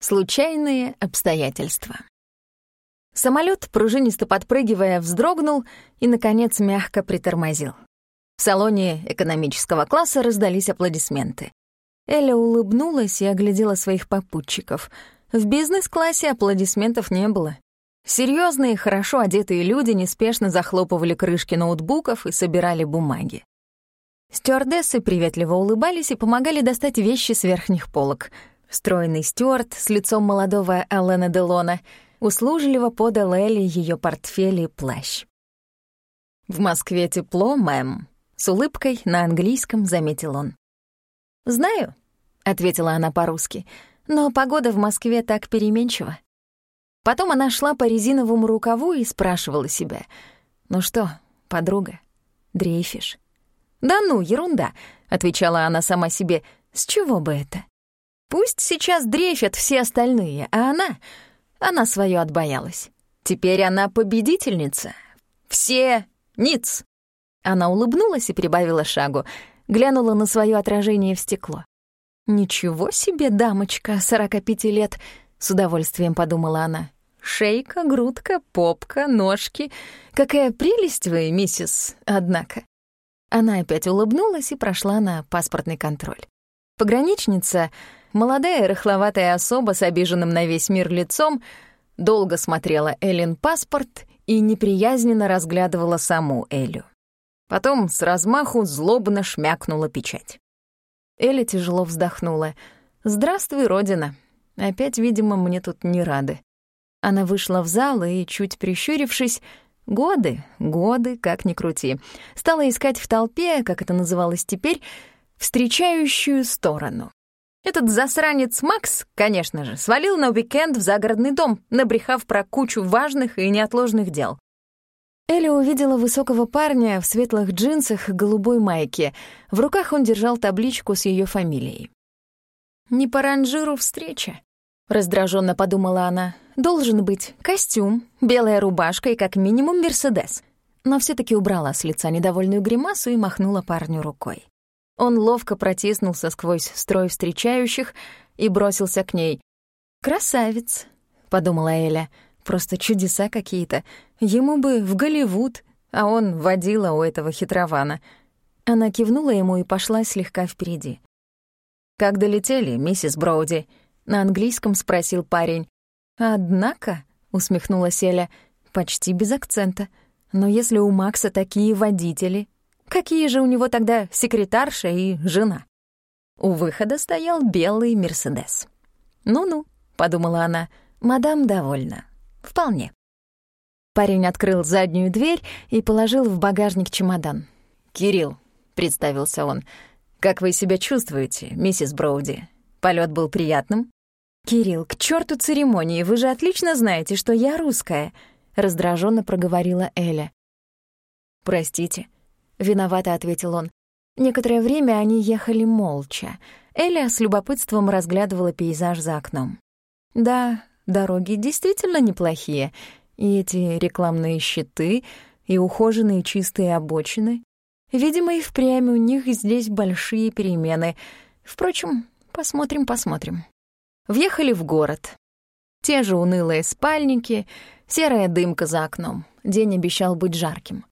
Случайные обстоятельства. Самолет, пружинисто подпрыгивая, вздрогнул и, наконец, мягко притормозил. В салоне экономического класса раздались аплодисменты. Эля улыбнулась и оглядела своих попутчиков. В бизнес-классе аплодисментов не было. Серьезные, хорошо одетые люди неспешно захлопывали крышки ноутбуков и собирали бумаги. Стюардессы приветливо улыбались и помогали достать вещи с верхних полок — Стройный стюарт с лицом молодого Алена Делона услужливо подал Элли ее портфель и плащ. «В Москве тепло, мэм», — с улыбкой на английском заметил он. «Знаю», — ответила она по-русски, «но погода в Москве так переменчива». Потом она шла по резиновому рукаву и спрашивала себя, «Ну что, подруга, дрейфишь?» «Да ну, ерунда», — отвечала она сама себе, «с чего бы это?» Пусть сейчас дрейфят все остальные, а она... Она свое отбоялась. Теперь она победительница. Все ниц. Она улыбнулась и прибавила шагу, глянула на свое отражение в стекло. «Ничего себе, дамочка, сорока пяти лет!» — с удовольствием подумала она. «Шейка, грудка, попка, ножки. Какая прелесть вы, миссис, однако!» Она опять улыбнулась и прошла на паспортный контроль. Пограничница Молодая рыхловатая особа с обиженным на весь мир лицом долго смотрела Эллен паспорт и неприязненно разглядывала саму Элю. Потом с размаху злобно шмякнула печать. Эля тяжело вздохнула. «Здравствуй, Родина. Опять, видимо, мне тут не рады». Она вышла в зал и, чуть прищурившись, годы, годы, как ни крути, стала искать в толпе, как это называлось теперь, встречающую сторону. Этот засранец Макс, конечно же, свалил на уикенд в загородный дом, набрехав про кучу важных и неотложных дел. Элли увидела высокого парня в светлых джинсах и голубой майке. В руках он держал табличку с ее фамилией. «Не по ранжиру встреча», — раздраженно подумала она. «Должен быть костюм, белая рубашка и как минимум Мерседес». Но все таки убрала с лица недовольную гримасу и махнула парню рукой. Он ловко протиснулся сквозь строй встречающих и бросился к ней. «Красавец», — подумала Эля, — «просто чудеса какие-то. Ему бы в Голливуд, а он водила у этого хитрована». Она кивнула ему и пошла слегка впереди. «Как долетели, миссис Броуди?» — на английском спросил парень. «Однако», — усмехнулась Эля, — «почти без акцента. Но если у Макса такие водители, Какие же у него тогда секретарша и жена? У выхода стоял белый «Мерседес». «Ну-ну», — подумала она, — «мадам довольна. Вполне». Парень открыл заднюю дверь и положил в багажник чемодан. «Кирилл», — представился он, — «как вы себя чувствуете, миссис Броуди? Полет был приятным?» «Кирилл, к черту церемонии, вы же отлично знаете, что я русская», — раздраженно проговорила Эля. «Простите», — виновато ответил он. Некоторое время они ехали молча. Эля с любопытством разглядывала пейзаж за окном. Да, дороги действительно неплохие. И эти рекламные щиты, и ухоженные чистые обочины. Видимо, и впрямь у них здесь большие перемены. Впрочем, посмотрим, посмотрим. Въехали в город. Те же унылые спальники, серая дымка за окном. День обещал быть жарким.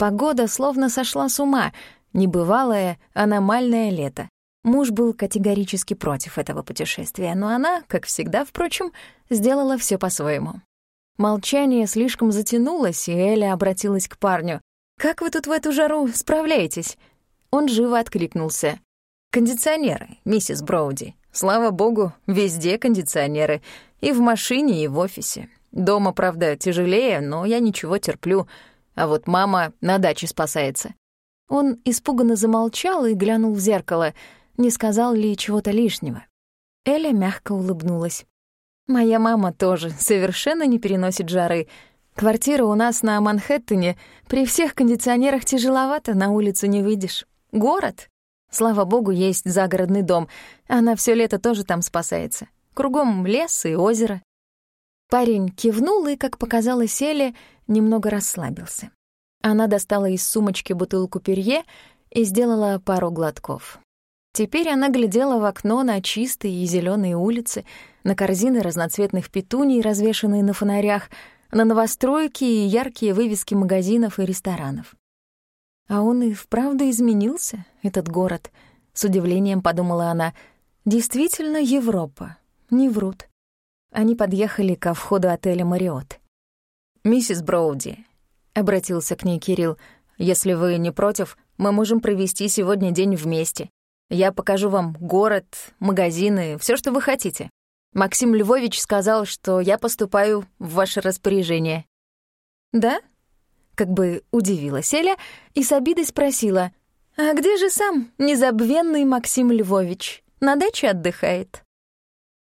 Погода словно сошла с ума, небывалое аномальное лето. Муж был категорически против этого путешествия, но она, как всегда, впрочем, сделала все по-своему. Молчание слишком затянулось, и Эля обратилась к парню. «Как вы тут в эту жару справляетесь?» Он живо откликнулся. «Кондиционеры, миссис Броуди. Слава богу, везде кондиционеры. И в машине, и в офисе. Дома, правда, тяжелее, но я ничего терплю а вот мама на даче спасается». Он испуганно замолчал и глянул в зеркало, не сказал ли чего-то лишнего. Эля мягко улыбнулась. «Моя мама тоже совершенно не переносит жары. Квартира у нас на Манхэттене, при всех кондиционерах тяжеловато, на улицу не выйдешь. Город. Слава богу, есть загородный дом. Она все лето тоже там спасается. Кругом лес и озеро. Парень кивнул и, как показалось Эле, немного расслабился. Она достала из сумочки бутылку перье и сделала пару глотков. Теперь она глядела в окно на чистые и зеленые улицы, на корзины разноцветных петуний, развешанные на фонарях, на новостройки и яркие вывески магазинов и ресторанов. А он и вправду изменился, этот город. С удивлением подумала она. Действительно Европа. Не врут. Они подъехали ко входу отеля «Мариот». «Миссис Броуди», — обратился к ней Кирилл, «если вы не против, мы можем провести сегодня день вместе. Я покажу вам город, магазины, все, что вы хотите. Максим Львович сказал, что я поступаю в ваше распоряжение». «Да?» Как бы удивилась Эля и с обидой спросила, «А где же сам незабвенный Максим Львович? На даче отдыхает?»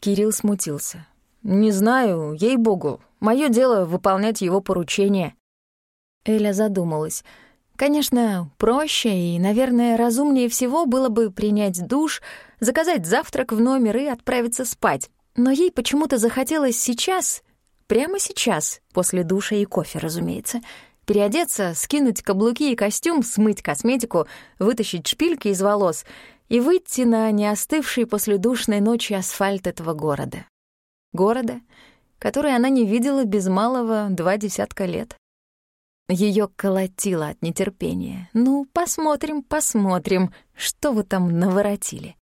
Кирилл смутился. «Не знаю, ей-богу. Мое дело — выполнять его поручения». Эля задумалась. Конечно, проще и, наверное, разумнее всего было бы принять душ, заказать завтрак в номер и отправиться спать. Но ей почему-то захотелось сейчас, прямо сейчас, после душа и кофе, разумеется, переодеться, скинуть каблуки и костюм, смыть косметику, вытащить шпильки из волос и выйти на неостывший после душной ночи асфальт этого города. Города, который она не видела без малого два десятка лет. Ее колотило от нетерпения. «Ну, посмотрим, посмотрим, что вы там наворотили».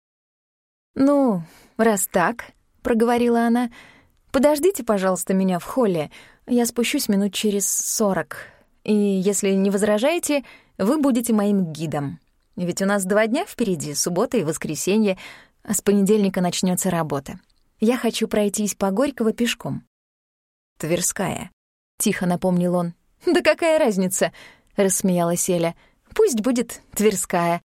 «Ну, раз так», — проговорила она, — «подождите, пожалуйста, меня в холле. Я спущусь минут через сорок. И если не возражаете, вы будете моим гидом. Ведь у нас два дня впереди, суббота и воскресенье, а с понедельника начнется работа. Я хочу пройтись по Горького пешком». «Тверская», — тихо напомнил он. «Да какая разница?» — рассмеялась Эля. «Пусть будет Тверская.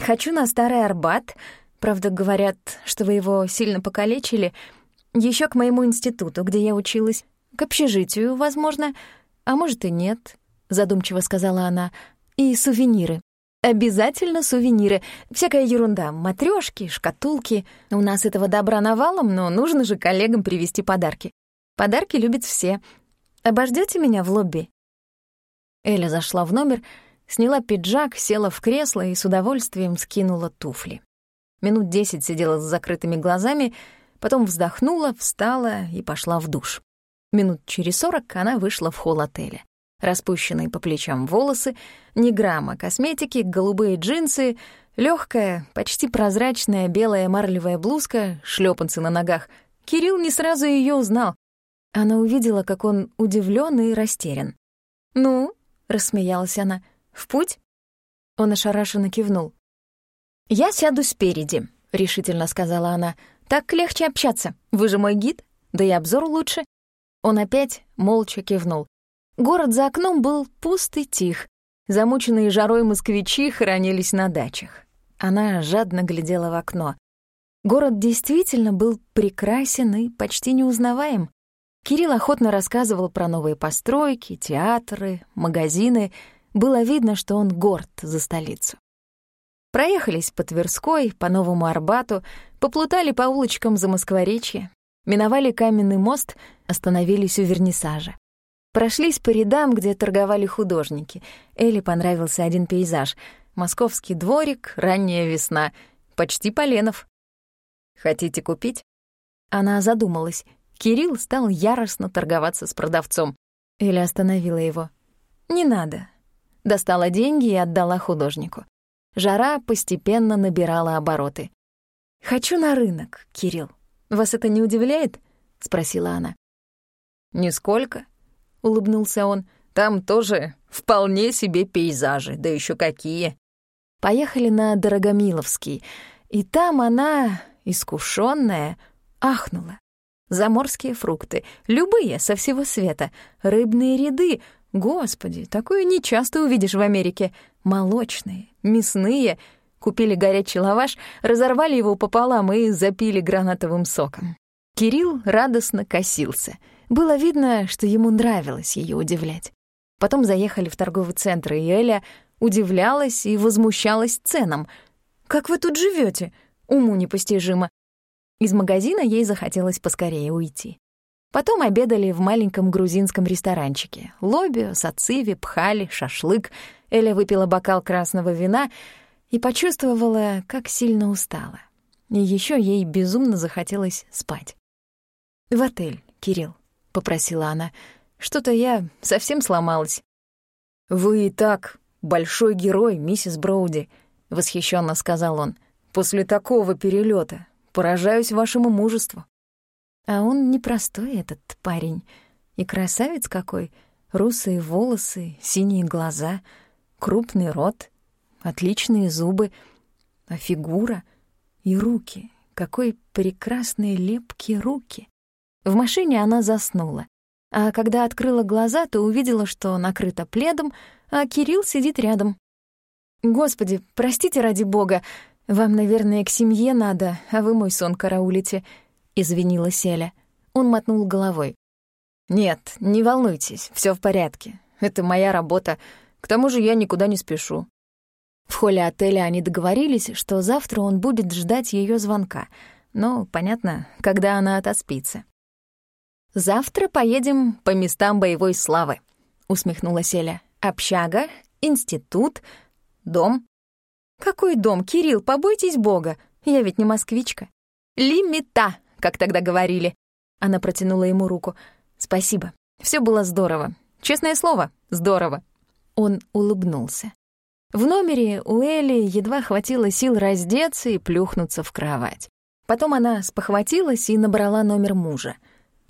Хочу на Старый Арбат. Правда, говорят, что вы его сильно покалечили. Еще к моему институту, где я училась. К общежитию, возможно. А может и нет», — задумчиво сказала она. «И сувениры. Обязательно сувениры. Всякая ерунда. Матрёшки, шкатулки. У нас этого добра навалом, но нужно же коллегам привезти подарки. Подарки любят все. Обождёте меня в лобби?» Эля зашла в номер, сняла пиджак, села в кресло и с удовольствием скинула туфли. Минут десять сидела с закрытыми глазами, потом вздохнула, встала и пошла в душ. Минут через сорок она вышла в холл отеля. Распущенные по плечам волосы, ни грамма косметики, голубые джинсы, легкая, почти прозрачная белая марлевая блузка, шлепанцы на ногах. Кирилл не сразу ее узнал. Она увидела, как он удивлен и растерян. «Ну?» рассмеялась она. «В путь?» Он ошарашенно кивнул. «Я сяду спереди», — решительно сказала она. «Так легче общаться. Вы же мой гид, да и обзор лучше». Он опять молча кивнул. Город за окном был пуст и тих. Замученные жарой москвичи хоронились на дачах. Она жадно глядела в окно. Город действительно был прекрасен и почти неузнаваем. Кирилл охотно рассказывал про новые постройки, театры, магазины. Было видно, что он горд за столицу. Проехались по Тверской, по Новому Арбату, поплутали по улочкам за Москворечье, миновали каменный мост, остановились у вернисажа. Прошлись по рядам, где торговали художники. Элли понравился один пейзаж. Московский дворик, ранняя весна, почти Поленов. «Хотите купить?» Она задумалась — Кирилл стал яростно торговаться с продавцом. Эля остановила его. «Не надо». Достала деньги и отдала художнику. Жара постепенно набирала обороты. «Хочу на рынок, Кирилл. Вас это не удивляет?» — спросила она. «Нисколько», — улыбнулся он. «Там тоже вполне себе пейзажи, да еще какие». Поехали на Дорогомиловский, и там она, искушенная, ахнула. Заморские фрукты, любые, со всего света, рыбные ряды. Господи, такое нечасто увидишь в Америке. Молочные, мясные. Купили горячий лаваш, разорвали его пополам и запили гранатовым соком. Кирилл радостно косился. Было видно, что ему нравилось ее удивлять. Потом заехали в торговый центр, и Эля удивлялась и возмущалась ценам. «Как вы тут живете? Уму непостижимо. Из магазина ей захотелось поскорее уйти. Потом обедали в маленьком грузинском ресторанчике. Лобио, сациви, пхали, шашлык. Эля выпила бокал красного вина и почувствовала, как сильно устала. И еще ей безумно захотелось спать. «В отель, Кирилл», — попросила она. «Что-то я совсем сломалась». «Вы и так большой герой, миссис Броуди», — восхищенно сказал он. «После такого перелета поражаюсь вашему мужеству». А он непростой, этот парень. И красавец какой. Русые волосы, синие глаза, крупный рот, отличные зубы, а фигура и руки. Какой прекрасные лепкие руки. В машине она заснула. А когда открыла глаза, то увидела, что накрыта пледом, а Кирилл сидит рядом. «Господи, простите ради бога, вам, наверное, к семье надо, а вы мой сон караулите», — извинилась Селя. Он мотнул головой. «Нет, не волнуйтесь, все в порядке. Это моя работа. К тому же я никуда не спешу». В холле отеля они договорились, что завтра он будет ждать ее звонка. Но, понятно, когда она отоспится. «Завтра поедем по местам боевой славы», — усмехнулась Эля. «Общага, институт, дом». «Какой дом, Кирилл, побойтесь Бога, я ведь не москвичка». «Лимита», как тогда говорили. Она протянула ему руку. «Спасибо. Все было здорово. Честное слово, здорово». Он улыбнулся. В номере у Элли едва хватило сил раздеться и плюхнуться в кровать. Потом она спохватилась и набрала номер мужа.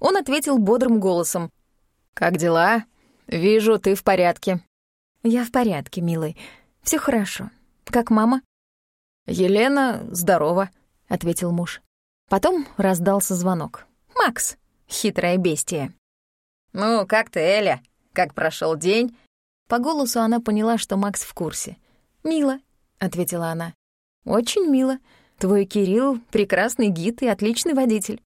Он ответил бодрым голосом. «Как дела? Вижу, ты в порядке». «Я в порядке, милый. Все хорошо. Как мама?» «Елена здорова», — ответил муж. Потом раздался звонок. «Макс, хитрое бестие». «Ну, как ты, Эля? Как прошел день?» По голосу она поняла, что Макс в курсе. «Мило», — ответила она. «Очень мило. Твой Кирилл — прекрасный гид и отличный водитель».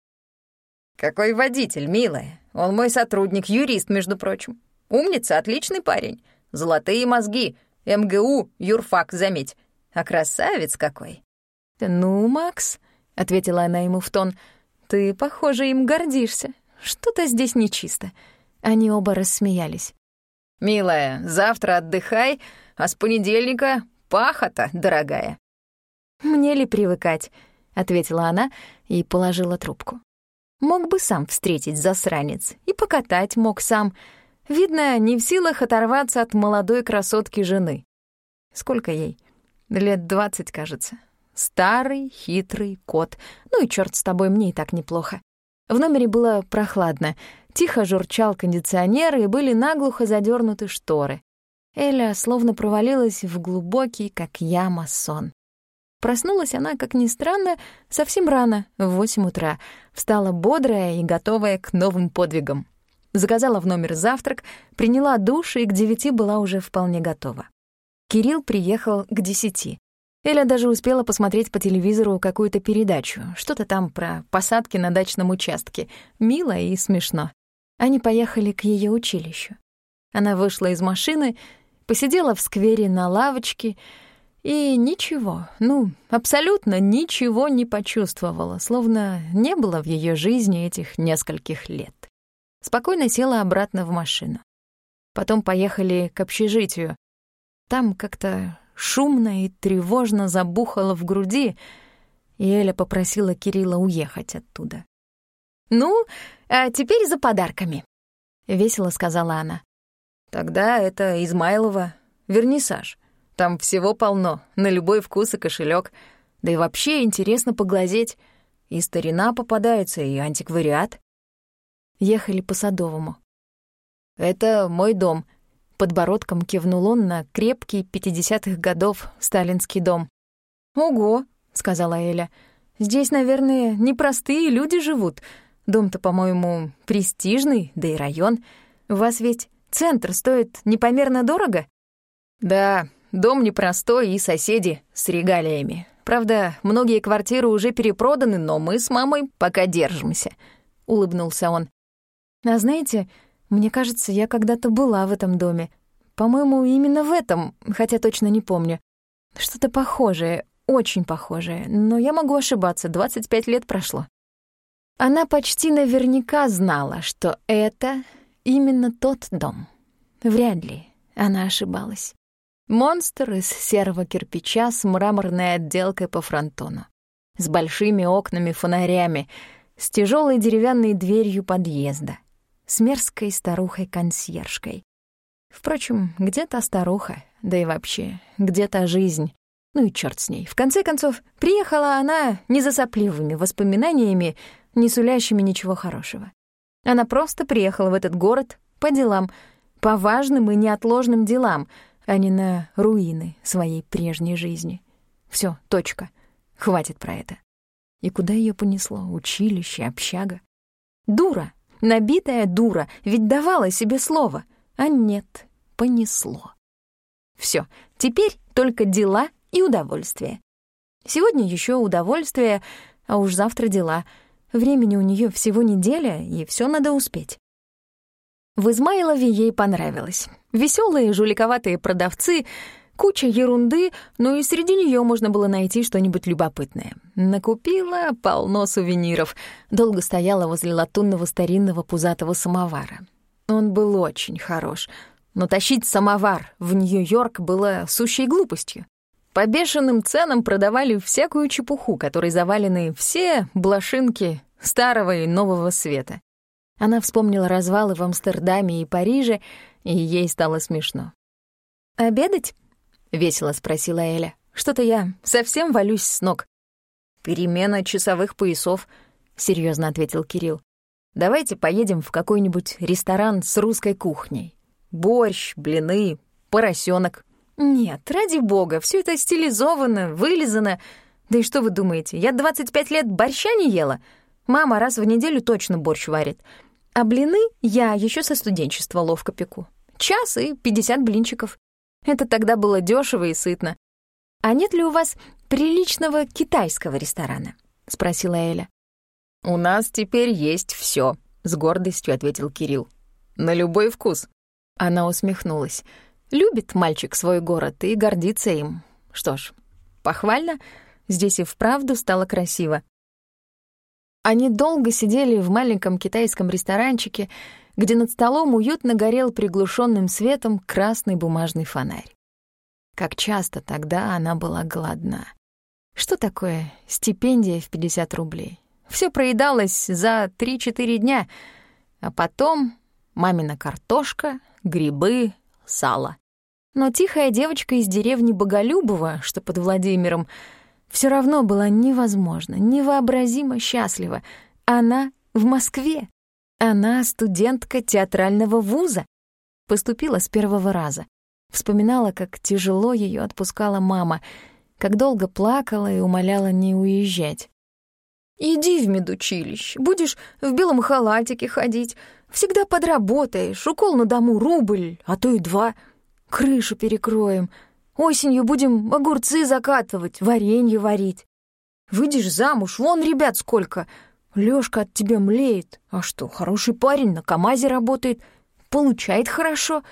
«Какой водитель, милая? Он мой сотрудник, юрист, между прочим. Умница, отличный парень. Золотые мозги. МГУ, юрфак, заметь. А красавец какой!» «Ну, Макс», — ответила она ему в тон, — «ты, похоже, им гордишься. Что-то здесь нечисто». Они оба рассмеялись. «Милая, завтра отдыхай, а с понедельника пахота, дорогая». «Мне ли привыкать?» — ответила она и положила трубку. Мог бы сам встретить засранец, и покатать мог сам. Видно, не в силах оторваться от молодой красотки жены. Сколько ей? Лет двадцать, кажется. Старый, хитрый кот. Ну и черт с тобой, мне и так неплохо. В номере было прохладно. Тихо журчал кондиционер, и были наглухо задернуты шторы. Эля словно провалилась в глубокий, как яма, сон. Проснулась она, как ни странно, совсем рано, в восемь утра. Встала бодрая и готовая к новым подвигам. Заказала в номер завтрак, приняла душ и к девяти была уже вполне готова. Кирилл приехал к десяти. Эля даже успела посмотреть по телевизору какую-то передачу, что-то там про посадки на дачном участке. Мило и смешно. Они поехали к ее училищу. Она вышла из машины, посидела в сквере на лавочке и ничего, ну, абсолютно ничего не почувствовала, словно не было в ее жизни этих нескольких лет. Спокойно села обратно в машину. Потом поехали к общежитию. Там как-то шумно и тревожно забухало в груди, и Эля попросила Кирилла уехать оттуда. «Ну, а теперь за подарками», — весело сказала она. «Тогда это Измайлова, вернисаж. Там всего полно, на любой вкус и кошелек. Да и вообще интересно поглазеть. И старина попадается, и антиквариат». Ехали по Садовому. «Это мой дом», — подбородком кивнул он на крепкий пятидесятых годов сталинский дом. «Ого», — сказала Эля, — «здесь, наверное, непростые люди живут». Дом-то, по-моему, престижный, да и район. У вас ведь центр стоит непомерно дорого?» «Да, дом непростой и соседи с регалиями. Правда, многие квартиры уже перепроданы, но мы с мамой пока держимся», — улыбнулся он. «А знаете, мне кажется, я когда-то была в этом доме. По-моему, именно в этом, хотя точно не помню. Что-то похожее, очень похожее, но я могу ошибаться, 25 лет прошло». Она почти наверняка знала, что это именно тот дом. Вряд ли она ошибалась. Монстр из серого кирпича с мраморной отделкой по фронтону, с большими окнами-фонарями, с тяжелой деревянной дверью подъезда, с мерзкой старухой-консьержкой. Впрочем, где-то старуха, да и вообще, где-то жизнь. Ну и черт с ней. В конце концов, приехала она не за сопливыми воспоминаниями, не сулящими ничего хорошего. Она просто приехала в этот город по делам, по важным и неотложным делам, а не на руины своей прежней жизни. Все, точка. Хватит про это. И куда ее понесло? Училище, общага? Дура, набитая дура, ведь давала себе слово. А нет, понесло. Все, теперь только дела и удовольствие. Сегодня еще удовольствие, а уж завтра дела. Времени у нее всего неделя, и все надо успеть. В Измайлове ей понравилось. Веселые, жуликоватые продавцы, куча ерунды, но и среди нее можно было найти что-нибудь любопытное. Накупила полно сувениров, долго стояла возле латунного старинного пузатого самовара. Он был очень хорош, но тащить самовар в Нью-Йорк было сущей глупостью. По бешеным ценам продавали всякую чепуху, которой завалены все блошинки старого и нового света. Она вспомнила развалы в Амстердаме и Париже, и ей стало смешно. «Обедать?» — весело спросила Эля. «Что-то я совсем валюсь с ног». «Перемена часовых поясов», — серьезно ответил Кирилл. «Давайте поедем в какой-нибудь ресторан с русской кухней. Борщ, блины, поросенок. «Нет, ради бога, все это стилизовано, вылизано. Да и что вы думаете, я 25 лет борща не ела? Мама раз в неделю точно борщ варит. А блины я еще со студенчества ловко пеку. Час и 50 блинчиков. Это тогда было дешево и сытно. «А нет ли у вас приличного китайского ресторана?» — спросила Эля. «У нас теперь есть все, с гордостью ответил Кирилл. «На любой вкус». Она усмехнулась. Любит мальчик свой город и гордится им. Что ж, похвально, здесь и вправду стало красиво. Они долго сидели в маленьком китайском ресторанчике, где над столом уютно горел приглушенным светом красный бумажный фонарь. Как часто тогда она была голодна. Что такое стипендия в 50 рублей? Все проедалось за 3-4 дня, а потом мамина картошка, грибы, сало. Но тихая девочка из деревни Боголюбова, что под Владимиром, все равно была невозможно, невообразимо счастлива. Она в Москве. Она студентка театрального вуза. Поступила с первого раза. Вспоминала, как тяжело ее отпускала мама, как долго плакала и умоляла не уезжать. «Иди в медучилище, будешь в белом халатике ходить, всегда подработаешь, укол на дому рубль, а то и два, крышу перекроем, осенью будем огурцы закатывать, варенье варить. Выйдешь замуж, вон ребят сколько, Лёшка от тебя млеет, а что, хороший парень, на КамАЗе работает, получает хорошо.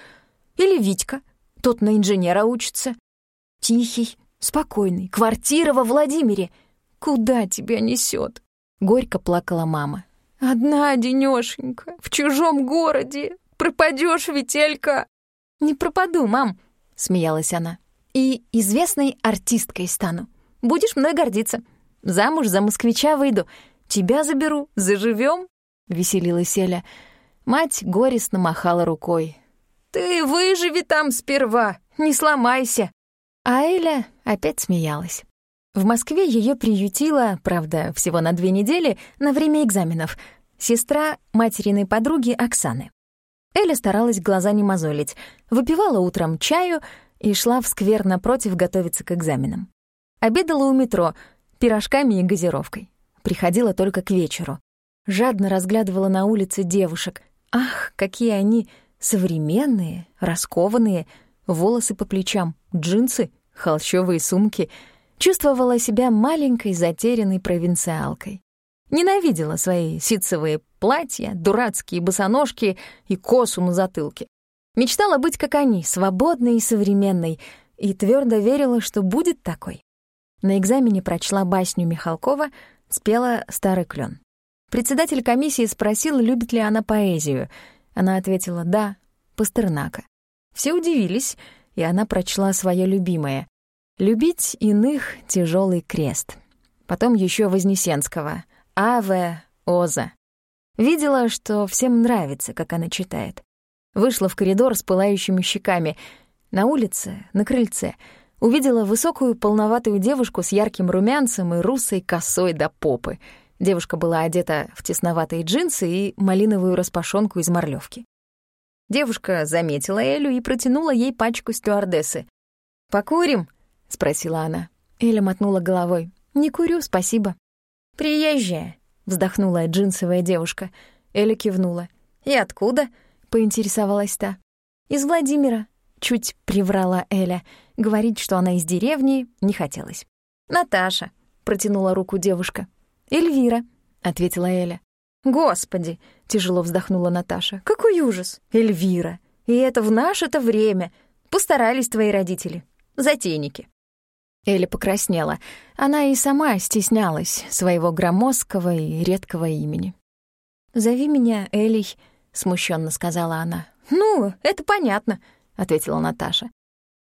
Или Витька, тот на инженера учится. Тихий, спокойный, квартира во Владимире — Куда тебя несет? Горько плакала мама. Одна денёшенька, в чужом городе. Пропадёшь, Вителька. Не пропаду, мам, смеялась она. И известной артисткой стану. Будешь мной гордиться. Замуж за москвича выйду. Тебя заберу, заживем. веселилась Эля. Мать горестно махала рукой. «Ты выживи там сперва, не сломайся!» А Эля опять смеялась. В Москве ее приютила, правда, всего на две недели, на время экзаменов, сестра материной подруги Оксаны. Эля старалась глаза не мозолить, выпивала утром чаю и шла в сквер напротив готовиться к экзаменам. Обедала у метро пирожками и газировкой. Приходила только к вечеру. Жадно разглядывала на улице девушек. Ах, какие они современные, раскованные, волосы по плечам, джинсы, холщовые сумки — чувствовала себя маленькой затерянной провинциалкой. Ненавидела свои ситцевые платья, дурацкие босоножки и косу на затылке. Мечтала быть как они, свободной и современной, и твердо верила, что будет такой. На экзамене прочла басню Михалкова, спела «Старый клен». Председатель комиссии спросил, любит ли она поэзию. Она ответила «да», Пастернака. Все удивились, и она прочла свое любимое Любить иных — тяжелый крест. Потом еще Вознесенского. «Аве, Оза. Видела, что всем нравится, как она читает. Вышла в коридор с пылающими щеками. На улице, на крыльце, увидела высокую полноватую девушку с ярким румянцем и русой косой до попы. Девушка была одета в тесноватые джинсы и малиновую распашонку из морлёвки. Девушка заметила Элю и протянула ей пачку стюардессы. «Покурим?» — спросила она. Эля мотнула головой. «Не курю, спасибо». «Приезжая», — вздохнула джинсовая девушка. Эля кивнула. «И откуда?» — поинтересовалась та. «Из Владимира», — чуть приврала Эля. Говорить, что она из деревни, не хотелось. «Наташа», — протянула руку девушка. «Эльвира», — ответила Эля. «Господи!» — тяжело вздохнула Наташа. «Какой ужас! Эльвира! И это в наше-то время! Постарались твои родители. Затейники!» Эля покраснела. Она и сама стеснялась своего громоздкого и редкого имени. «Зови меня Элей», — смущенно сказала она. «Ну, это понятно», — ответила Наташа.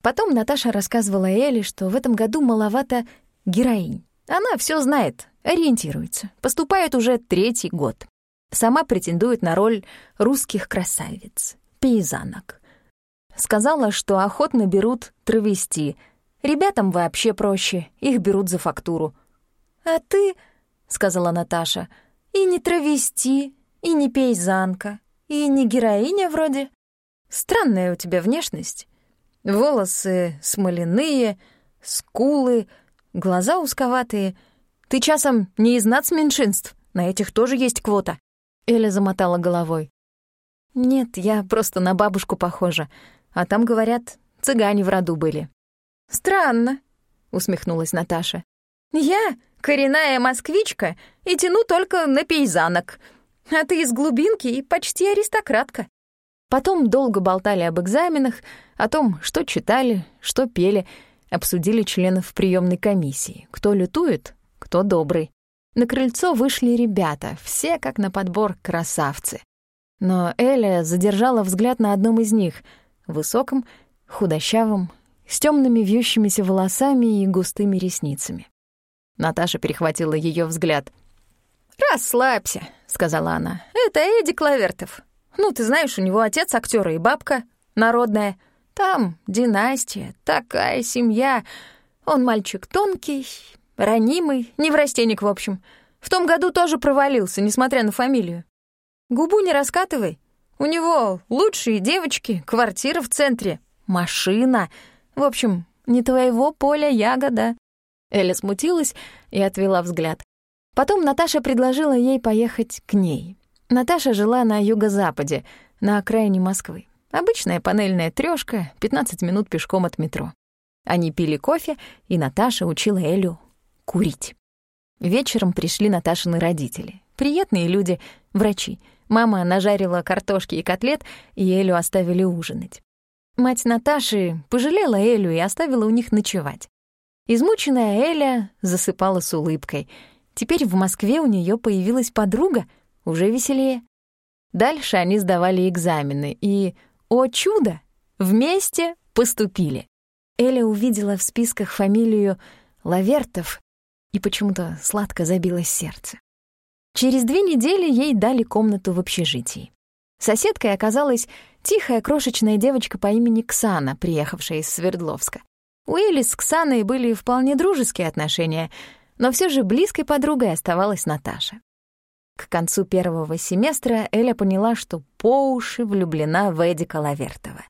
Потом Наташа рассказывала Эле, что в этом году маловато героинь. Она все знает, ориентируется, поступает уже третий год. Сама претендует на роль русских красавиц, пейзанок. Сказала, что охотно берут травести — Ребятам вообще проще, их берут за фактуру. «А ты, — сказала Наташа, — и не травести, и не пейзанка, и не героиня вроде. Странная у тебя внешность. Волосы смоляные, скулы, глаза узковатые. Ты часом не из нацменьшинств, на этих тоже есть квота». Эля замотала головой. «Нет, я просто на бабушку похожа, а там, говорят, цыгане в роду были». «Странно», — усмехнулась Наташа. «Я коренная москвичка и тяну только на пейзанок, а ты из глубинки и почти аристократка». Потом долго болтали об экзаменах, о том, что читали, что пели, обсудили членов приемной комиссии, кто лютует, кто добрый. На крыльцо вышли ребята, все как на подбор красавцы. Но Эля задержала взгляд на одном из них, высоком, худощавом, с темными вьющимися волосами и густыми ресницами. Наташа перехватила ее взгляд. «Расслабься», — сказала она. «Это Эдди Клавертов. Ну, ты знаешь, у него отец актер и бабка народная. Там династия, такая семья. Он мальчик тонкий, ранимый, неврастенник, в общем. В том году тоже провалился, несмотря на фамилию. Губу не раскатывай. У него лучшие девочки, квартира в центре, машина — в общем, не твоего поля ягода». Эля смутилась и отвела взгляд. Потом Наташа предложила ей поехать к ней. Наташа жила на юго-западе, на окраине Москвы. Обычная панельная трёшка, 15 минут пешком от метро. Они пили кофе, и Наташа учила Элю курить. Вечером пришли Наташины родители. Приятные люди, врачи. Мама нажарила картошки и котлет, и Элю оставили ужинать. Мать Наташи пожалела Элю и оставила у них ночевать. Измученная Эля засыпала с улыбкой. Теперь в Москве у нее появилась подруга, уже веселее. Дальше они сдавали экзамены и, о чудо, вместе поступили. Эля увидела в списках фамилию Лавертов и почему-то сладко забилось сердце. Через две недели ей дали комнату в общежитии. Соседкой оказалась тихая крошечная девочка по имени Ксана, приехавшая из Свердловска. У Эли с Ксаной были вполне дружеские отношения, но все же близкой подругой оставалась Наташа. К концу первого семестра Эля поняла, что по уши влюблена в Эдика Лавертова.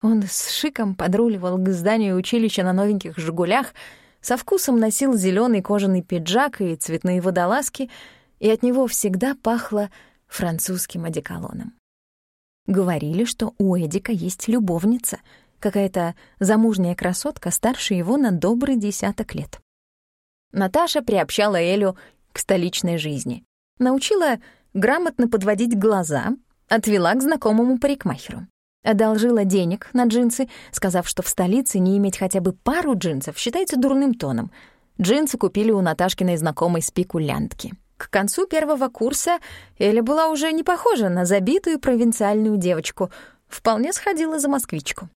Он с шиком подруливал к зданию училища на новеньких «Жигулях», со вкусом носил зеленый кожаный пиджак и цветные водолазки, и от него всегда пахло французским одеколоном. Говорили, что у Эдика есть любовница, какая-то замужняя красотка старше его на добрый десяток лет. Наташа приобщала Элю к столичной жизни. Научила грамотно подводить глаза, отвела к знакомому парикмахеру. Одолжила денег на джинсы, сказав, что в столице не иметь хотя бы пару джинсов считается дурным тоном. Джинсы купили у Наташкиной знакомой спекулянтки. К концу первого курса Эля была уже не похожа на забитую провинциальную девочку, вполне сходила за москвичку.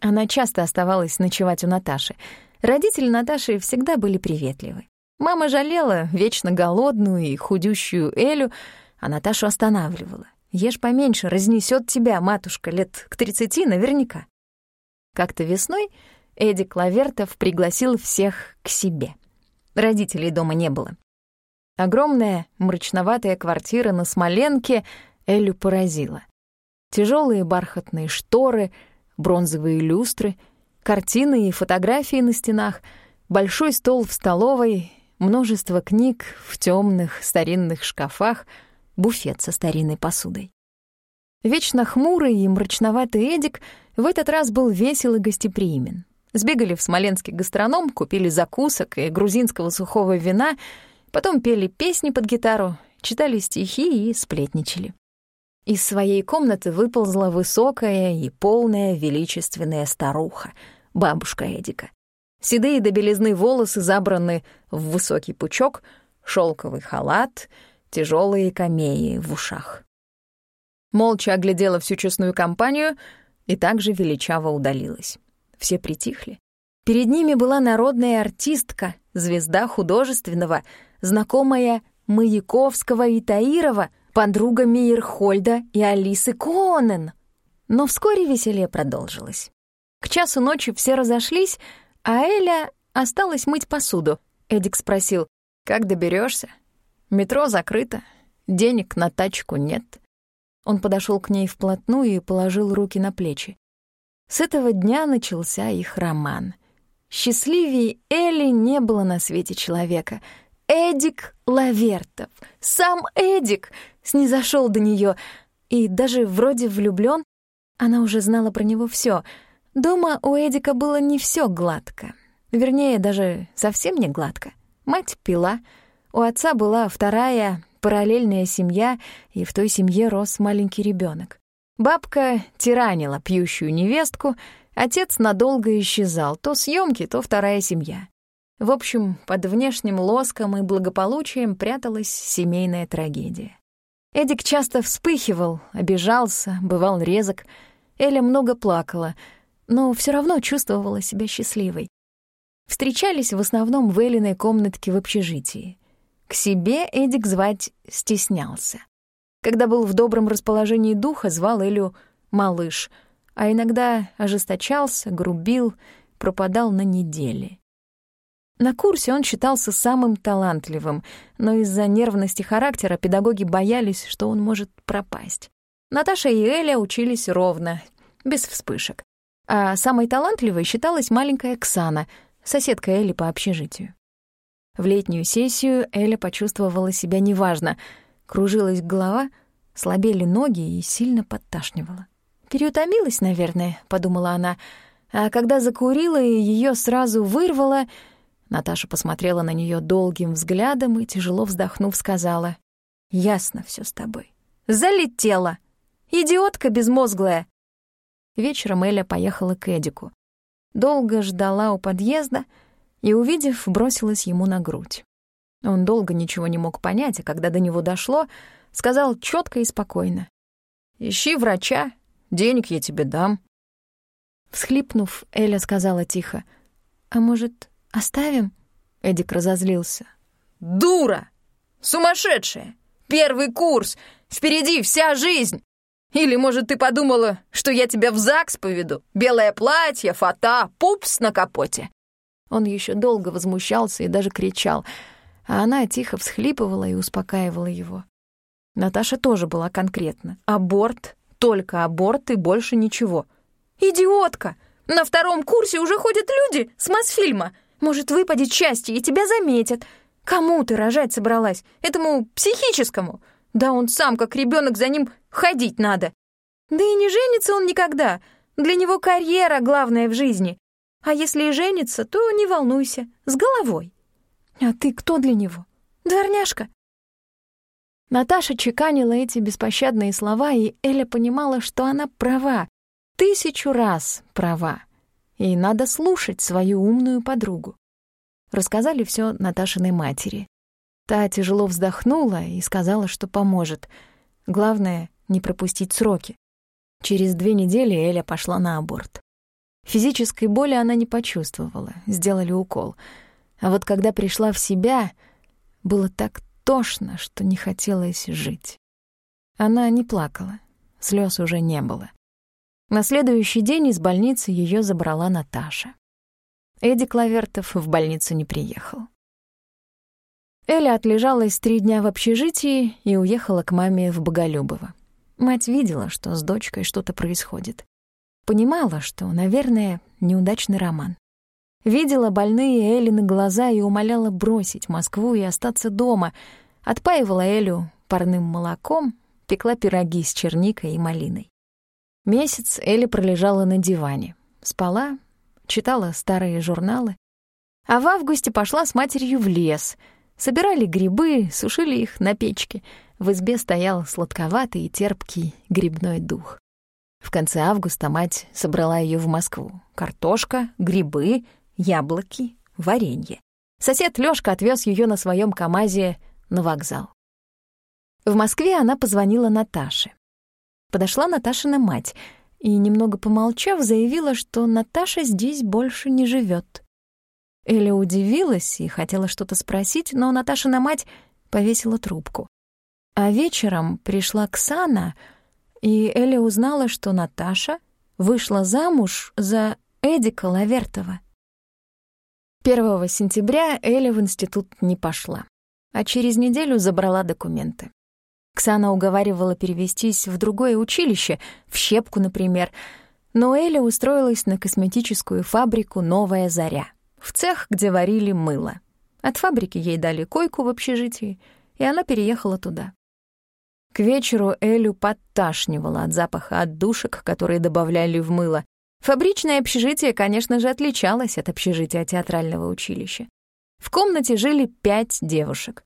Она часто оставалась ночевать у Наташи. Родители Наташи всегда были приветливы. Мама жалела вечно голодную и худющую Элю, а Наташу останавливала. «Ешь поменьше, разнесет тебя, матушка, лет к тридцати наверняка». Как-то весной Эдик Лавертов пригласил всех к себе. Родителей дома не было. Огромная мрачноватая квартира на Смоленке Элю поразила. Тяжелые бархатные шторы, бронзовые люстры, картины и фотографии на стенах, большой стол в столовой, множество книг в темных старинных шкафах, буфет со старинной посудой. Вечно хмурый и мрачноватый Эдик в этот раз был весел и гостеприимен. Сбегали в смоленский гастроном, купили закусок и грузинского сухого вина, потом пели песни под гитару, читали стихи и сплетничали. Из своей комнаты выползла высокая и полная величественная старуха, бабушка Эдика. Седые до белизны волосы забраны в высокий пучок, шелковый халат, тяжелые камеи в ушах. Молча оглядела всю честную компанию и также величаво удалилась. Все притихли. Перед ними была народная артистка, звезда художественного, знакомая Маяковского и Таирова, подруга Мейерхольда и Алисы Конен. Но вскоре веселье продолжилось. К часу ночи все разошлись, а Эля осталась мыть посуду. Эдик спросил, «Как доберешься? Метро закрыто, денег на тачку нет». Он подошел к ней вплотную и положил руки на плечи. С этого дня начался их роман. Счастливее Элли не было на свете человека. Эдик Лавертов, сам Эдик, снизошел до нее и даже вроде влюблен. Она уже знала про него все — Дома у Эдика было не все гладко. Вернее, даже совсем не гладко. Мать пила, у отца была вторая параллельная семья, и в той семье рос маленький ребенок. Бабка тиранила пьющую невестку, отец надолго исчезал, то съемки, то вторая семья. В общем, под внешним лоском и благополучием пряталась семейная трагедия. Эдик часто вспыхивал, обижался, бывал резок. Эля много плакала — но все равно чувствовала себя счастливой. Встречались в основном в Элиной комнатке в общежитии. К себе Эдик звать стеснялся. Когда был в добром расположении духа, звал Элю «малыш», а иногда ожесточался, грубил, пропадал на недели. На курсе он считался самым талантливым, но из-за нервности характера педагоги боялись, что он может пропасть. Наташа и Эля учились ровно, без вспышек а самой талантливой считалась маленькая Ксана, соседка Эли по общежитию. В летнюю сессию Эля почувствовала себя неважно. Кружилась голова, слабели ноги и сильно подташнивала. «Переутомилась, наверное», — подумала она. А когда закурила и ее сразу вырвала, Наташа посмотрела на нее долгим взглядом и, тяжело вздохнув, сказала, «Ясно все с тобой. Залетела! Идиотка безмозглая!» Вечером Эля поехала к Эдику. Долго ждала у подъезда и, увидев, бросилась ему на грудь. Он долго ничего не мог понять, а когда до него дошло, сказал четко и спокойно. «Ищи врача, денег я тебе дам». Всхлипнув, Эля сказала тихо. «А может, оставим?» Эдик разозлился. «Дура! Сумасшедшая! Первый курс! Впереди вся жизнь! Или, может, ты подумала, что я тебя в ЗАГС поведу? Белое платье, фата, пупс на капоте». Он еще долго возмущался и даже кричал, а она тихо всхлипывала и успокаивала его. Наташа тоже была конкретна. Аборт, только аборт и больше ничего. «Идиотка! На втором курсе уже ходят люди с Мосфильма. Может, выпадет счастье, и тебя заметят. Кому ты рожать собралась? Этому психическому? Да он сам, как ребенок, за ним ходить надо. Да и не женится он никогда. Для него карьера главная в жизни. А если и женится, то не волнуйся, с головой. А ты кто для него? Дворняжка. Наташа чеканила эти беспощадные слова, и Эля понимала, что она права, тысячу раз права. И надо слушать свою умную подругу. Рассказали все Наташиной матери. Та тяжело вздохнула и сказала, что поможет. Главное — не пропустить сроки. Через две недели Эля пошла на аборт. Физической боли она не почувствовала, сделали укол. А вот когда пришла в себя, было так тошно, что не хотелось жить. Она не плакала, слез уже не было. На следующий день из больницы ее забрала Наташа. Эдди Клавертов в больницу не приехал. Эля отлежалась три дня в общежитии и уехала к маме в Боголюбово. Мать видела, что с дочкой что-то происходит. Понимала, что, наверное, неудачный роман. Видела больные Элины глаза и умоляла бросить Москву и остаться дома. Отпаивала Элю парным молоком, пекла пироги с черникой и малиной. Месяц Эля пролежала на диване. Спала, читала старые журналы. А в августе пошла с матерью в лес — Собирали грибы, сушили их на печке. В избе стоял сладковатый и терпкий грибной дух. В конце августа мать собрала ее в Москву. Картошка, грибы, яблоки, варенье. Сосед Лёшка отвез ее на своем КамАЗе на вокзал. В Москве она позвонила Наташе. Подошла Наташина мать и, немного помолчав, заявила, что Наташа здесь больше не живет. Эля удивилась и хотела что-то спросить, но Наташина мать повесила трубку. А вечером пришла Ксана, и Эля узнала, что Наташа вышла замуж за Эдика Лавертова. 1 сентября Эля в институт не пошла, а через неделю забрала документы. Ксана уговаривала перевестись в другое училище, в Щепку, например, но Эля устроилась на косметическую фабрику «Новая заря» в цех, где варили мыло. От фабрики ей дали койку в общежитии, и она переехала туда. К вечеру Элю подташнивала от запаха отдушек, которые добавляли в мыло. Фабричное общежитие, конечно же, отличалось от общежития театрального училища. В комнате жили пять девушек.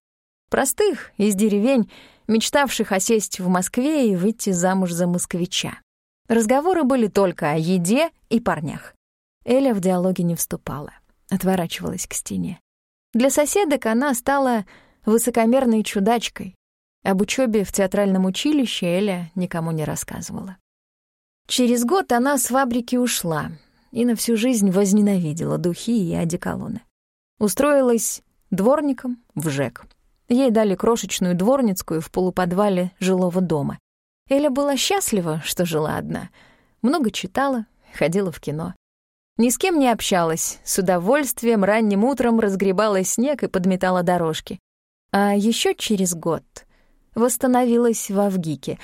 Простых, из деревень, мечтавших осесть в Москве и выйти замуж за москвича. Разговоры были только о еде и парнях. Эля в диалоге не вступала отворачивалась к стене. Для соседок она стала высокомерной чудачкой. Об учебе в театральном училище Эля никому не рассказывала. Через год она с фабрики ушла и на всю жизнь возненавидела духи и одеколоны. Устроилась дворником в ЖЭК. Ей дали крошечную дворницкую в полуподвале жилого дома. Эля была счастлива, что жила одна. Много читала, ходила в кино. Ни с кем не общалась, с удовольствием ранним утром разгребала снег и подметала дорожки. А еще через год восстановилась в Авгике,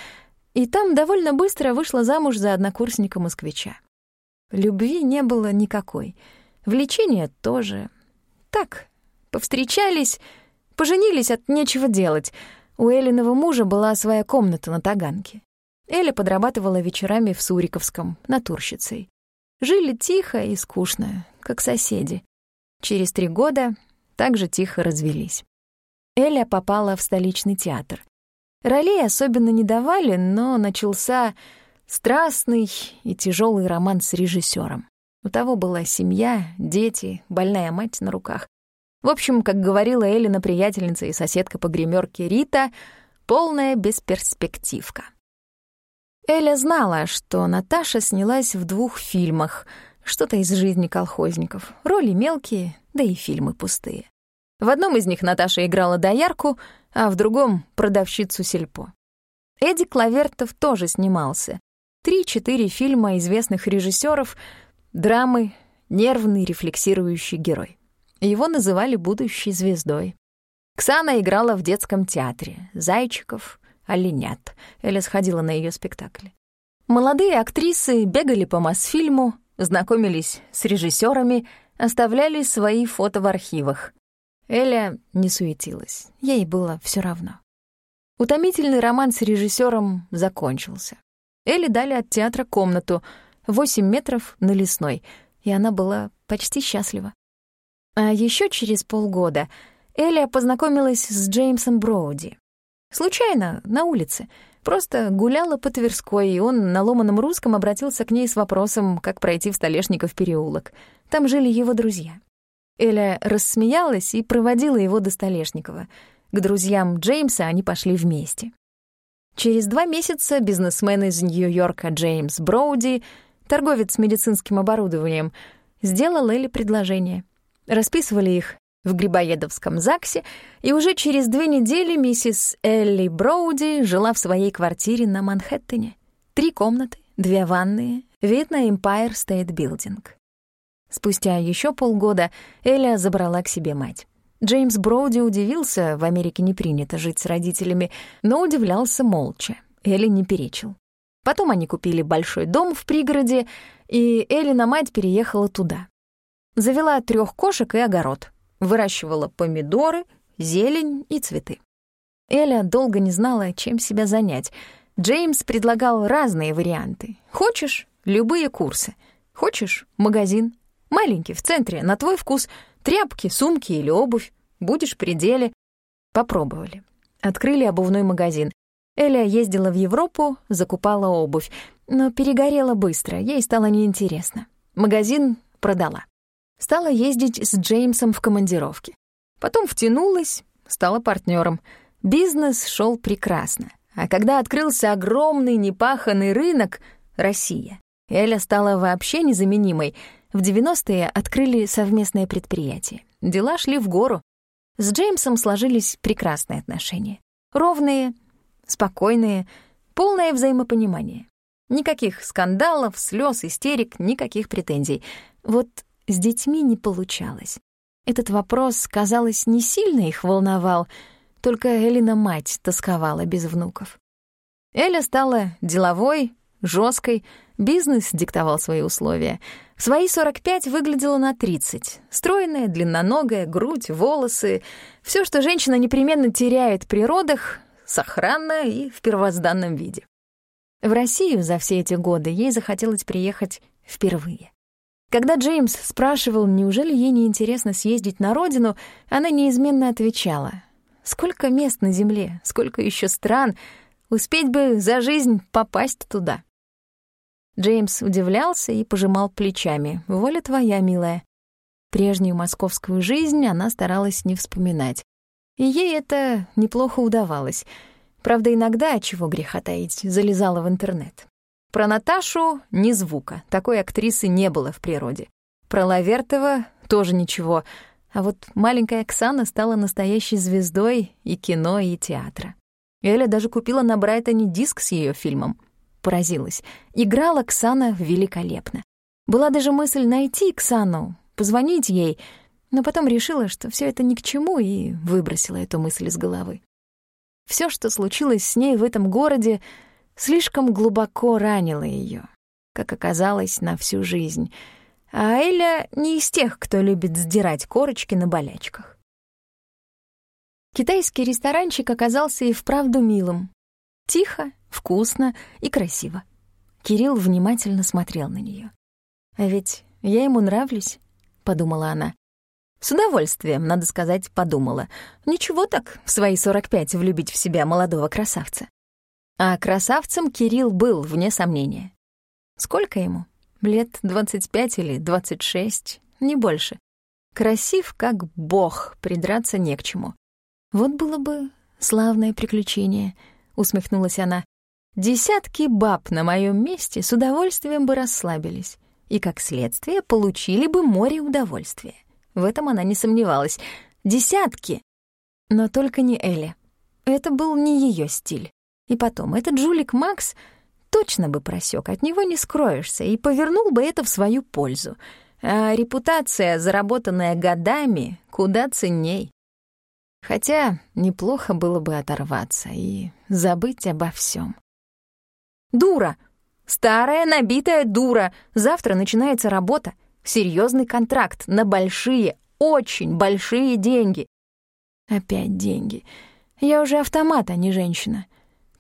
и там довольно быстро вышла замуж за однокурсника-москвича. Любви не было никакой, влечения тоже. Так, повстречались, поженились от нечего делать. У Элиного мужа была своя комната на Таганке. Эля подрабатывала вечерами в Суриковском, натурщицей. Жили тихо и скучно, как соседи. Через три года также тихо развелись. Эля попала в столичный театр. Ролей особенно не давали, но начался страстный и тяжелый роман с режиссером. У того была семья, дети, больная мать на руках. В общем, как говорила Элина приятельница и соседка по гримерке Рита, полная бесперспективка. Эля знала, что Наташа снялась в двух фильмах, что-то из жизни колхозников, роли мелкие, да и фильмы пустые. В одном из них Наташа играла доярку, а в другом — продавщицу сельпо. Эдди Клавертов тоже снимался. Три-четыре фильма известных режиссеров, драмы, нервный рефлексирующий герой. Его называли будущей звездой. Ксана играла в детском театре «Зайчиков», оленят. Эля сходила на ее спектакли. Молодые актрисы бегали по Мосфильму, знакомились с режиссерами, оставляли свои фото в архивах. Эля не суетилась, ей было все равно. Утомительный роман с режиссером закончился. Эле дали от театра комнату, 8 метров на лесной, и она была почти счастлива. А еще через полгода Эля познакомилась с Джеймсом Броуди. Случайно, на улице. Просто гуляла по Тверской, и он на ломаном русском обратился к ней с вопросом, как пройти в Столешников переулок. Там жили его друзья. Эля рассмеялась и проводила его до Столешникова. К друзьям Джеймса они пошли вместе. Через два месяца бизнесмен из Нью-Йорка Джеймс Броуди, торговец медицинским оборудованием, сделал Эле предложение. Расписывали их в Грибоедовском ЗАГСе, и уже через две недели миссис Элли Броуди жила в своей квартире на Манхэттене. Три комнаты, две ванные, вид на Empire State Building. Спустя еще полгода Эля забрала к себе мать. Джеймс Броуди удивился, в Америке не принято жить с родителями, но удивлялся молча. Элли не перечил. Потом они купили большой дом в пригороде, и Эллина мать переехала туда. Завела трех кошек и огород. Выращивала помидоры, зелень и цветы. Эля долго не знала, чем себя занять. Джеймс предлагал разные варианты. Хочешь — любые курсы. Хочешь — магазин. Маленький, в центре, на твой вкус. Тряпки, сумки или обувь. Будешь при деле. Попробовали. Открыли обувной магазин. Эля ездила в Европу, закупала обувь, но перегорела быстро, ей стало неинтересно. Магазин продала. Стала ездить с Джеймсом в командировки. Потом втянулась, стала партнером. Бизнес шел прекрасно. А когда открылся огромный непаханный рынок — Россия, Эля стала вообще незаменимой. В 90-е открыли совместное предприятие. Дела шли в гору. С Джеймсом сложились прекрасные отношения. Ровные, спокойные, полное взаимопонимание. Никаких скандалов, слез, истерик, никаких претензий. Вот с детьми не получалось. Этот вопрос, казалось, не сильно их волновал, только Элина мать тосковала без внуков. Эля стала деловой, жесткой, бизнес диктовал свои условия. В свои 45 выглядела на 30. Стройная, длинноногая, грудь, волосы. все, что женщина непременно теряет при родах, сохранно и в первозданном виде. В Россию за все эти годы ей захотелось приехать впервые. Когда Джеймс спрашивал, неужели ей не интересно съездить на родину, она неизменно отвечала: "Сколько мест на земле, сколько еще стран, успеть бы за жизнь попасть туда". Джеймс удивлялся и пожимал плечами. "Воля твоя, милая". Прежнюю московскую жизнь она старалась не вспоминать. И ей это неплохо удавалось. Правда, иногда, чего греха таить, залезала в интернет. Про Наташу — ни звука, такой актрисы не было в природе. Про Лавертова тоже ничего, а вот маленькая Оксана стала настоящей звездой и кино, и театра. Эля даже купила на Брайтоне диск с ее фильмом. Поразилась. Играла Оксана великолепно. Была даже мысль найти Оксану, позвонить ей — но потом решила, что все это ни к чему, и выбросила эту мысль из головы. Все, что случилось с ней в этом городе, слишком глубоко ранило ее, как оказалось, на всю жизнь. А Эля не из тех, кто любит сдирать корочки на болячках. Китайский ресторанчик оказался и вправду милым. Тихо, вкусно и красиво. Кирилл внимательно смотрел на нее. «А ведь я ему нравлюсь», — подумала она. С удовольствием, надо сказать, подумала. Ничего так в свои 45 влюбить в себя молодого красавца. А красавцем Кирилл был, вне сомнения. Сколько ему? Лет 25 или 26, не больше. Красив, как бог, придраться не к чему. Вот было бы славное приключение, усмехнулась она. Десятки баб на моем месте с удовольствием бы расслабились и, как следствие, получили бы море удовольствия. В этом она не сомневалась. Десятки! Но только не Элли. Это был не ее стиль. И потом, этот жулик Макс точно бы просек, от него не скроешься, и повернул бы это в свою пользу. А репутация, заработанная годами, куда ценней. Хотя неплохо было бы оторваться и забыть обо всем. «Дура! Старая набитая дура! Завтра начинается работа. Серьезный контракт на большие, очень большие деньги. Опять деньги. Я уже автомат, а не женщина,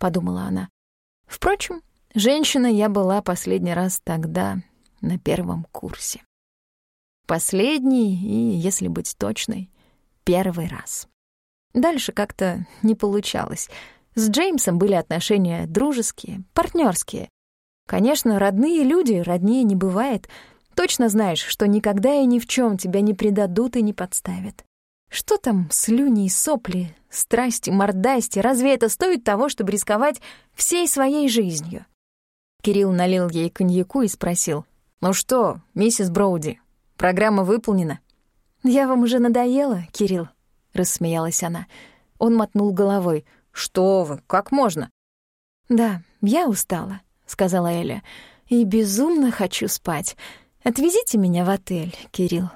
подумала она. Впрочем, женщина я была последний раз тогда, на первом курсе. Последний и, если быть точной, первый раз. Дальше как-то не получалось. С Джеймсом были отношения дружеские, партнерские. Конечно, родные люди, роднее не бывает — Точно знаешь, что никогда и ни в чем тебя не предадут и не подставят. Что там слюни и сопли, страсти, мордасти? Разве это стоит того, чтобы рисковать всей своей жизнью? Кирилл налил ей коньяку и спросил. «Ну что, миссис Броуди, программа выполнена?» «Я вам уже надоела, Кирилл?» — рассмеялась она. Он мотнул головой. «Что вы, как можно?» «Да, я устала», — сказала Эля. «И безумно хочу спать. Отвезите меня в отель, Кирилл».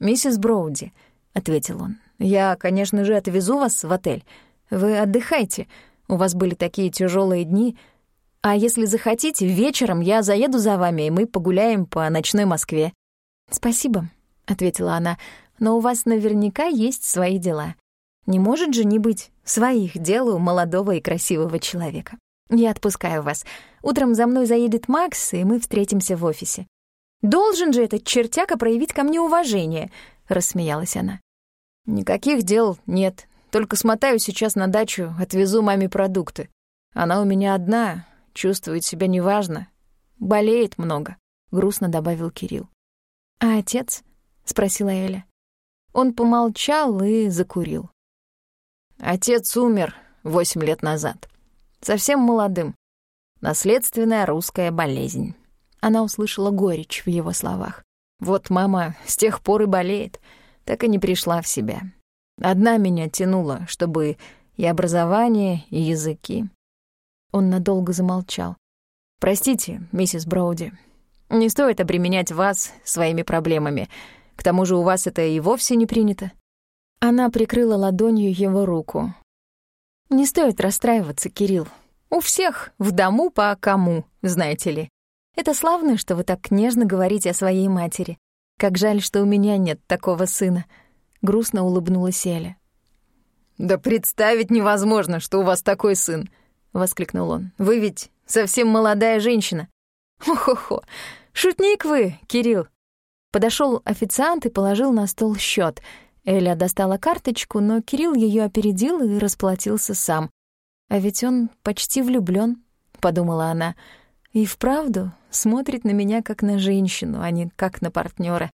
«Миссис Броуди», — ответил он. «Я, конечно же, отвезу вас в отель. Вы отдыхайте. У вас были такие тяжелые дни. А если захотите, вечером я заеду за вами, и мы погуляем по ночной Москве». «Спасибо», — ответила она, «но у вас наверняка есть свои дела. Не может же не быть своих дел у молодого и красивого человека. Я отпускаю вас. Утром за мной заедет Макс, и мы встретимся в офисе. Должен же этот чертяка проявить ко мне уважение», — рассмеялась она. «Никаких дел нет. Только смотаю сейчас на дачу, отвезу маме продукты. Она у меня одна, чувствует себя неважно. Болеет много», — грустно добавил Кирилл. «А отец?» — спросила Эля. Он помолчал и закурил. Отец умер восемь лет назад. Совсем молодым. Наследственная русская болезнь. Она услышала горечь в его словах. Вот мама с тех пор и болеет, так и не пришла в себя. Одна меня тянула, чтобы и образование, и языки. Он надолго замолчал. «Простите, миссис Броуди, не стоит обременять вас своими проблемами. К тому же у вас это и вовсе не принято». Она прикрыла ладонью его руку. «Не стоит расстраиваться, Кирилл. У всех в дому по кому, знаете ли. Это славно, что вы так нежно говорите о своей матери. Как жаль, что у меня нет такого сына». Грустно улыбнулась Эля. «Да представить невозможно, что у вас такой сын!» — воскликнул он. «Вы ведь совсем молодая женщина!» «Хо-хо-хо! Шутник вы, Кирилл!» Подошел официант и положил на стол счет — Эля достала карточку, но Кирилл ее опередил и расплатился сам. «А ведь он почти влюблён», — подумала она. «И вправду смотрит на меня как на женщину, а не как на партнера.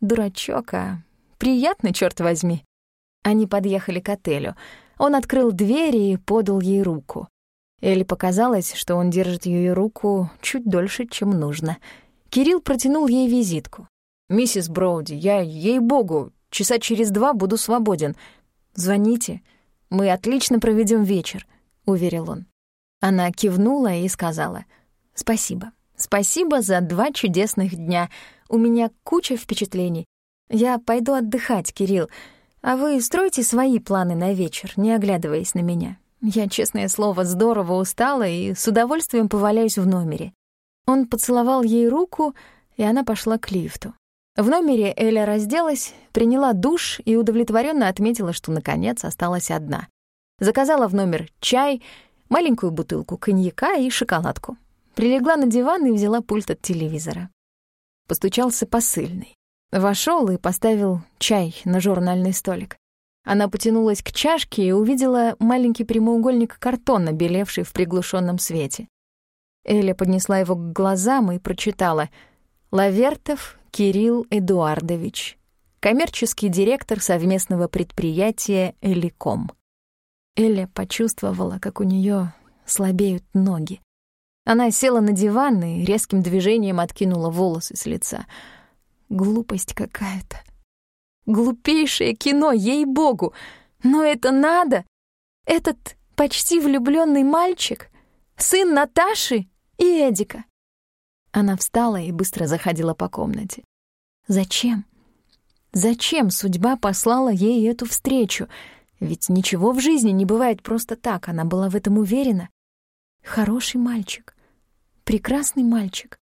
Дурачок, а приятно, черт возьми». Они подъехали к отелю. Он открыл дверь и подал ей руку. Эле показалось, что он держит ее руку чуть дольше, чем нужно. Кирилл протянул ей визитку. «Миссис Броуди, я, ей-богу, Часа через два буду свободен. Звоните. Мы отлично проведем вечер», — уверил он. Она кивнула и сказала «Спасибо. Спасибо за два чудесных дня. У меня куча впечатлений. Я пойду отдыхать, Кирилл, а вы стройте свои планы на вечер, не оглядываясь на меня. Я, честное слово, здорово устала и с удовольствием поваляюсь в номере». Он поцеловал ей руку, и она пошла к лифту. В номере Эля разделась, приняла душ и удовлетворенно отметила, что наконец осталась одна. Заказала в номер чай, маленькую бутылку коньяка и шоколадку. Прилегла на диван и взяла пульт от телевизора. Постучался посыльный. Вошел и поставил чай на журнальный столик. Она потянулась к чашке и увидела маленький прямоугольник картона, белевший в приглушенном свете. Эля поднесла его к глазам и прочитала «Лавертов Кирилл Эдуардович, коммерческий директор совместного предприятия «Эликом». Эля почувствовала, как у нее слабеют ноги. Она села на диван и резким движением откинула волосы с лица. Глупость какая-то. Глупейшее кино, ей-богу! Но это надо! Этот почти влюбленный мальчик, сын Наташи и Эдика. Она встала и быстро заходила по комнате. Зачем? Зачем судьба послала ей эту встречу? Ведь ничего в жизни не бывает просто так, она была в этом уверена. Хороший мальчик, прекрасный мальчик.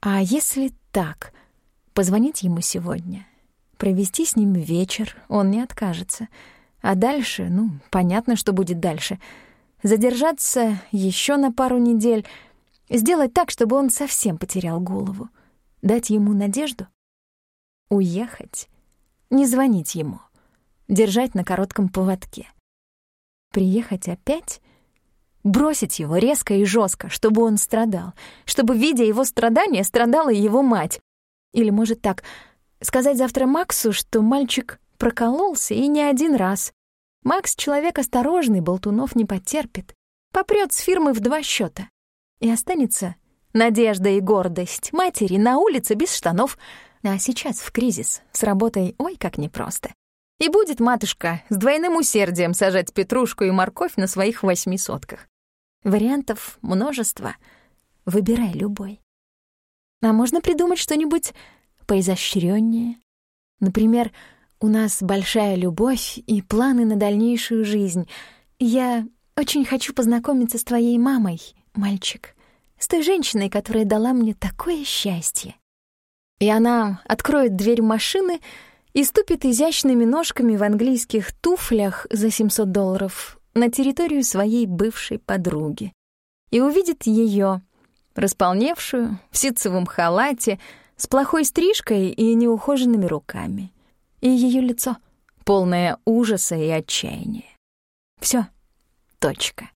А если так, позвонить ему сегодня, провести с ним вечер, он не откажется. А дальше, ну, понятно, что будет дальше. Задержаться еще на пару недель — Сделать так, чтобы он совсем потерял голову. Дать ему надежду? Уехать? Не звонить ему? Держать на коротком поводке? Приехать опять? Бросить его резко и жестко, чтобы он страдал, чтобы, видя его страдания, страдала его мать. Или, может так, сказать завтра Максу, что мальчик прокололся и не один раз. Макс — человек осторожный, болтунов не потерпит. Попрёт с фирмы в два счета. И останется надежда и гордость матери на улице без штанов, А сейчас, в кризис, с работой ой как непросто. И будет матушка с двойным усердием сажать петрушку и морковь на своих восьми сотках. Вариантов множество. Выбирай любой. А можно придумать что-нибудь поизощрённее? Например, у нас большая любовь и планы на дальнейшую жизнь. Я очень хочу познакомиться с твоей мамой, мальчик, с той женщиной, которая дала мне такое счастье. И она откроет дверь машины и ступит изящными ножками в английских туфлях за 700 долларов на территорию своей бывшей подруги и увидит ее, располневшую, в ситцевом халате, с плохой стрижкой и неухоженными руками и ее лицо, полное ужаса и отчаяния. Все, точка.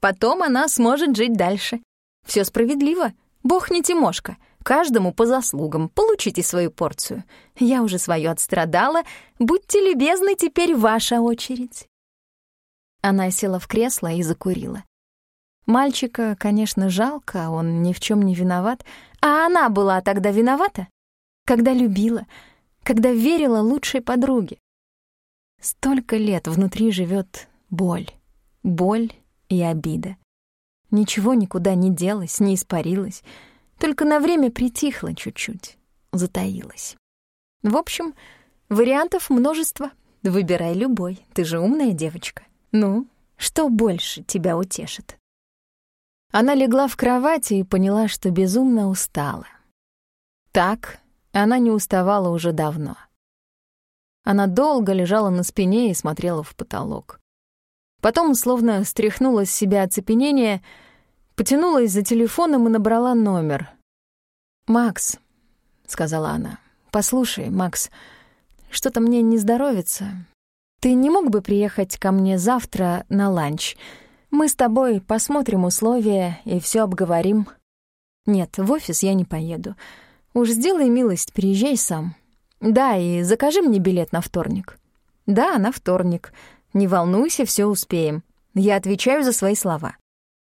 Потом она сможет жить дальше. Все справедливо. Бог не Тимошка. Каждому по заслугам. Получите свою порцию. Я уже свою отстрадала. Будьте любезны, теперь ваша очередь. Она села в кресло и закурила. Мальчика, конечно, жалко, он ни в чем не виноват. А она была тогда виновата? Когда любила, когда верила лучшей подруге. Столько лет внутри живет боль, боль и обида. Ничего никуда не делось, не испарилось, только на время притихло чуть-чуть, затаилось. В общем, вариантов множество. Выбирай любой, ты же умная девочка. Ну, что больше тебя утешит? Она легла в кровати и поняла, что безумно устала. Так она не уставала уже давно. Она долго лежала на спине и смотрела в потолок. Потом, словно стряхнула с себя оцепенение, потянулась за телефоном и набрала номер. «Макс», — сказала она, — «послушай, Макс, что-то мне не здоровится. Ты не мог бы приехать ко мне завтра на ланч? Мы с тобой посмотрим условия и все обговорим. Нет, в офис я не поеду. Уж сделай милость, приезжай сам. Да, и закажи мне билет на вторник. Да, на вторник. Не волнуйся, все успеем. Я отвечаю за свои слова.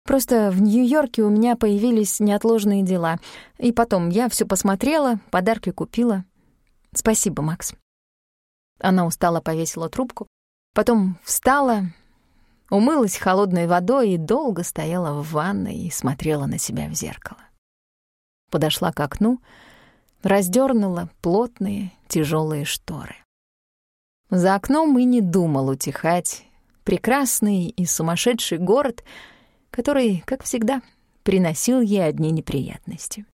Просто в Нью-Йорке у меня появились неотложные дела. И потом, я все посмотрела, подарки купила. Спасибо, Макс. Она устало повесила трубку, потом встала, умылась холодной водой и долго стояла в ванной и смотрела на себя в зеркало. Подошла к окну, раздернула плотные тяжелые шторы. За окном и не думал утихать прекрасный и сумасшедший город, который, как всегда, приносил ей одни неприятности.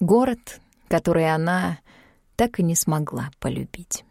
Город, который она так и не смогла полюбить.